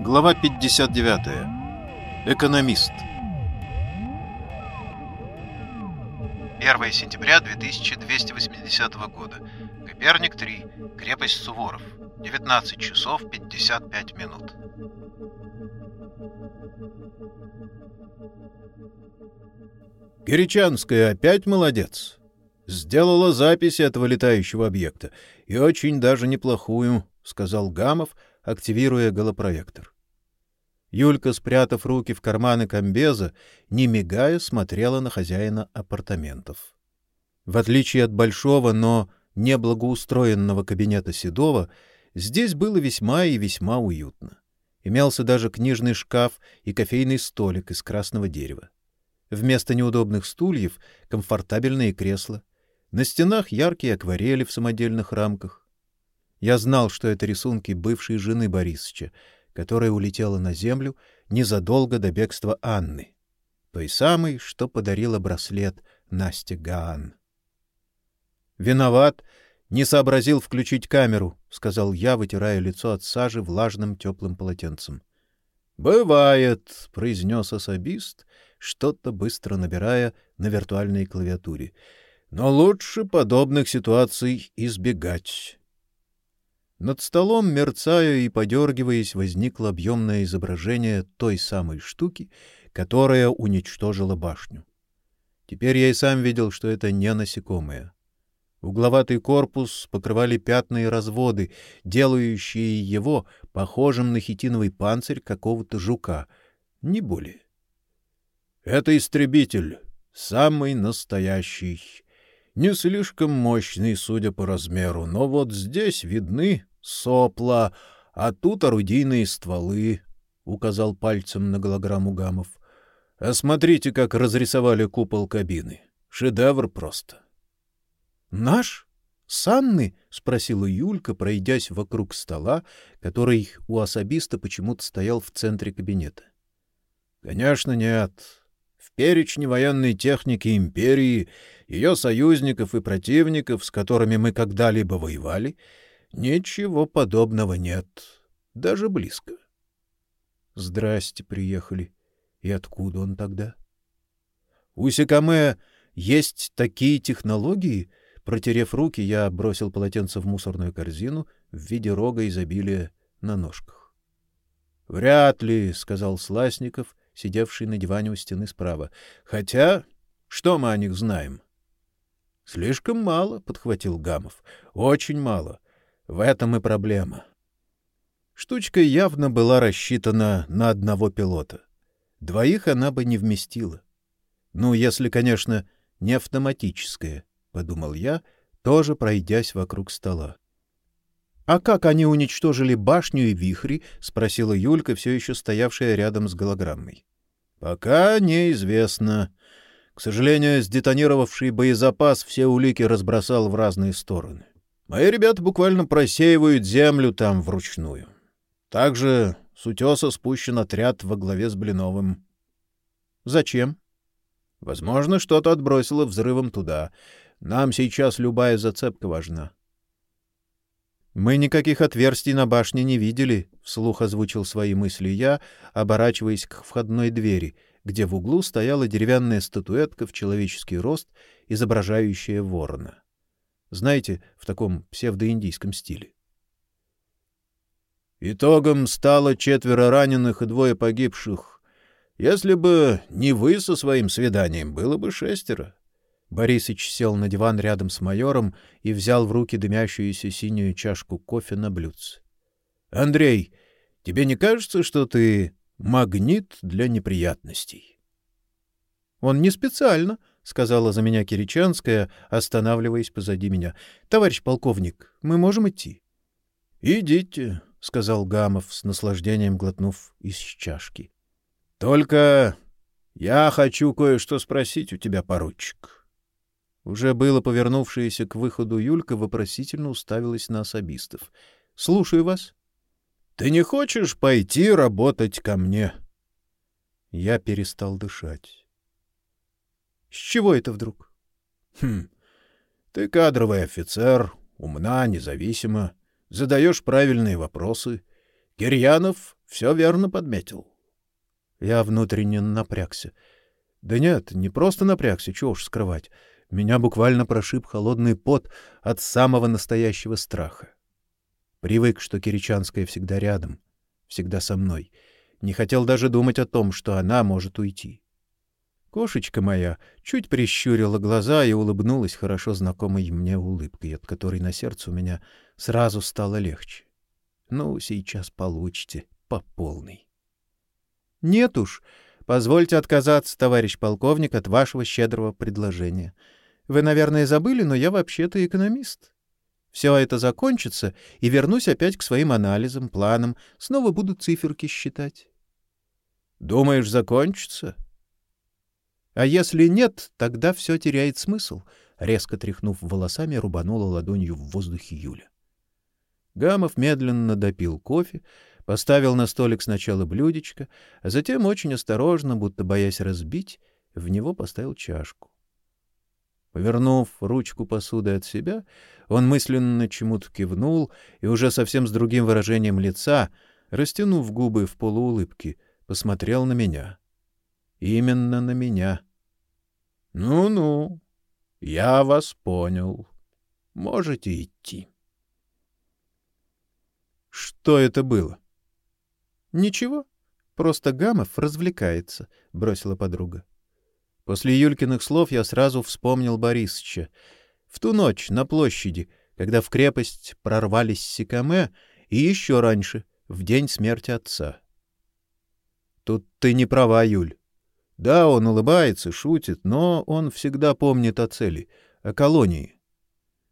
Глава 59. Экономист. 1 сентября 2280 года. Коперник 3. Крепость Суворов. 19 часов 55 минут. Киричанская опять молодец. Сделала запись этого летающего объекта. И очень даже неплохую, — сказал Гамов, активируя голопроектор. Юлька, спрятав руки в карманы комбеза, не мигая, смотрела на хозяина апартаментов. В отличие от большого, но неблагоустроенного кабинета Седова, здесь было весьма и весьма уютно. Имелся даже книжный шкаф и кофейный столик из красного дерева. Вместо неудобных стульев — комфортабельные кресла. На стенах яркие акварели в самодельных рамках. Я знал, что это рисунки бывшей жены Борисовича, которая улетела на землю незадолго до бегства Анны, той самой, что подарила браслет Насте Гаан. Виноват, не сообразил включить камеру, сказал я, вытирая лицо от сажи влажным теплым полотенцем. Бывает, произнес особист, что-то быстро набирая на виртуальной клавиатуре. Но лучше подобных ситуаций избегать. Над столом, мерцая и подергиваясь, возникло объемное изображение той самой штуки, которая уничтожила башню. Теперь я и сам видел, что это не насекомое. Угловатый корпус покрывали пятна и разводы, делающие его похожим на хитиновый панцирь какого-то жука, не более. Это истребитель, самый настоящий, не слишком мощный, судя по размеру, но вот здесь видны сопла, а тут орудийные стволы, — указал пальцем на голограмму Гамов. — А смотрите, как разрисовали купол кабины. Шедевр просто. — Наш? Санны? — спросила Юлька, пройдясь вокруг стола, который у особиста почему-то стоял в центре кабинета. — Конечно, нет. В перечне военной техники империи, ее союзников и противников, с которыми мы когда-либо воевали, — Ничего подобного нет, даже близко. Здрасте, приехали. И откуда он тогда? У Секаме есть такие технологии? Протерев руки, я бросил полотенце в мусорную корзину в виде рога изобилия на ножках. Вряд ли, сказал Сласников, сидевший на диване у стены справа. Хотя, что мы о них знаем? Слишком мало, подхватил Гамов. Очень мало. В этом и проблема. Штучка явно была рассчитана на одного пилота. Двоих она бы не вместила. Ну, если, конечно, не автоматическая, подумал я, тоже пройдясь вокруг стола. А как они уничтожили башню и вихри? спросила Юлька, все еще стоявшая рядом с голограммой. Пока неизвестно. К сожалению, сдетонировавший боезапас все улики разбросал в разные стороны. Мои ребята буквально просеивают землю там вручную. Также с утеса спущен отряд во главе с Блиновым. Зачем? Возможно, что-то отбросило взрывом туда. Нам сейчас любая зацепка важна. Мы никаких отверстий на башне не видели, вслух озвучил свои мысли я, оборачиваясь к входной двери, где в углу стояла деревянная статуэтка в человеческий рост, изображающая ворона. Знаете, в таком псевдоиндийском стиле. Итогом стало четверо раненых и двое погибших. Если бы не вы со своим свиданием, было бы шестеро. Борисыч сел на диван рядом с майором и взял в руки дымящуюся синюю чашку кофе на блюдце. Андрей, тебе не кажется, что ты магнит для неприятностей? Он не специально, — сказала за меня Киричанская, останавливаясь позади меня. — Товарищ полковник, мы можем идти? — Идите, — сказал Гамов, с наслаждением глотнув из чашки. — Только я хочу кое-что спросить у тебя, поручик. Уже было повернувшаяся к выходу Юлька вопросительно уставилась на особистов. — Слушаю вас. — Ты не хочешь пойти работать ко мне? Я перестал дышать. С чего это вдруг? Хм. Ты кадровый офицер, умна, независима, задаешь правильные вопросы. Кирьянов Все верно подметил. Я внутренне напрягся. Да нет, не просто напрягся, чего уж скрывать. Меня буквально прошиб холодный пот от самого настоящего страха. Привык, что Киричанская всегда рядом, всегда со мной. Не хотел даже думать о том, что она может уйти. Кошечка моя чуть прищурила глаза и улыбнулась хорошо знакомой мне улыбкой, от которой на сердце у меня сразу стало легче. Ну, сейчас получите по полной. Нет уж, позвольте отказаться, товарищ полковник, от вашего щедрого предложения. Вы, наверное, забыли, но я вообще-то экономист. Все это закончится, и вернусь опять к своим анализам, планам, снова буду циферки считать. Думаешь, закончится? А если нет, тогда все теряет смысл, резко тряхнув волосами, рубанула ладонью в воздухе Юля. Гамов медленно допил кофе, поставил на столик сначала блюдечко, а затем очень осторожно, будто боясь разбить, в него поставил чашку. Повернув ручку посуды от себя, он мысленно чему-то кивнул и уже совсем с другим выражением лица, растянув губы в полуулыбке, посмотрел на меня. Именно на меня. Ну-ну. Я вас понял. Можете идти. Что это было? Ничего, просто Гамов развлекается, бросила подруга. После Юлькиных слов я сразу вспомнил Борисыча. В ту ночь на площади, когда в крепость прорвались Сикаме, и еще раньше, в день смерти отца. Тут ты не права, Юль. Да, он улыбается, шутит, но он всегда помнит о цели, о колонии.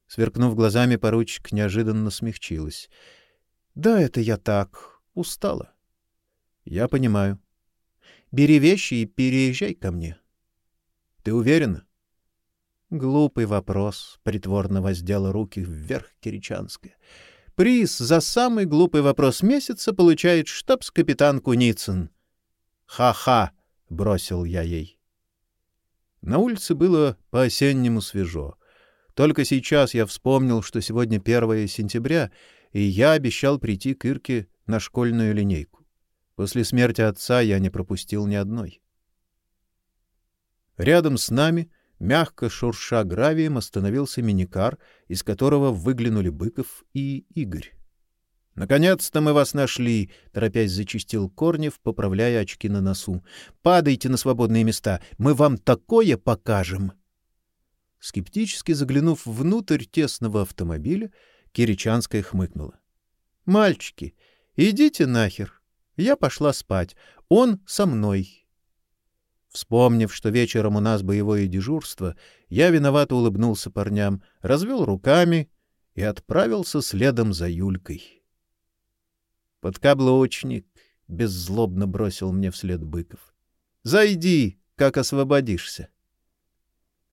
Сверкнув глазами, поручик неожиданно смягчилась. Да, это я так, устала. Я понимаю. Бери вещи и переезжай ко мне. Ты уверена? Глупый вопрос, притворно воздела руки вверх Киричанская. Приз за самый глупый вопрос месяца получает штабс-капитан Куницын. Ха-ха, бросил я ей. На улице было по-осеннему свежо. Только сейчас я вспомнил, что сегодня 1 сентября, и я обещал прийти к Ирке на школьную линейку. После смерти отца я не пропустил ни одной. Рядом с нами, мягко шурша гравием, остановился миникар, из которого выглянули Быков и Игорь. Наконец-то мы вас нашли, торопясь зачистил Корнев, поправляя очки на носу. Падайте на свободные места, мы вам такое покажем. Скептически заглянув внутрь тесного автомобиля, Киричанская хмыкнула. Мальчики, идите нахер. Я пошла спать. Он со мной. Вспомнив, что вечером у нас боевое дежурство, я виновато улыбнулся парням, развел руками и отправился следом за Юлькой. Подкаблучник беззлобно бросил мне вслед Быков. Зайди, как освободишься.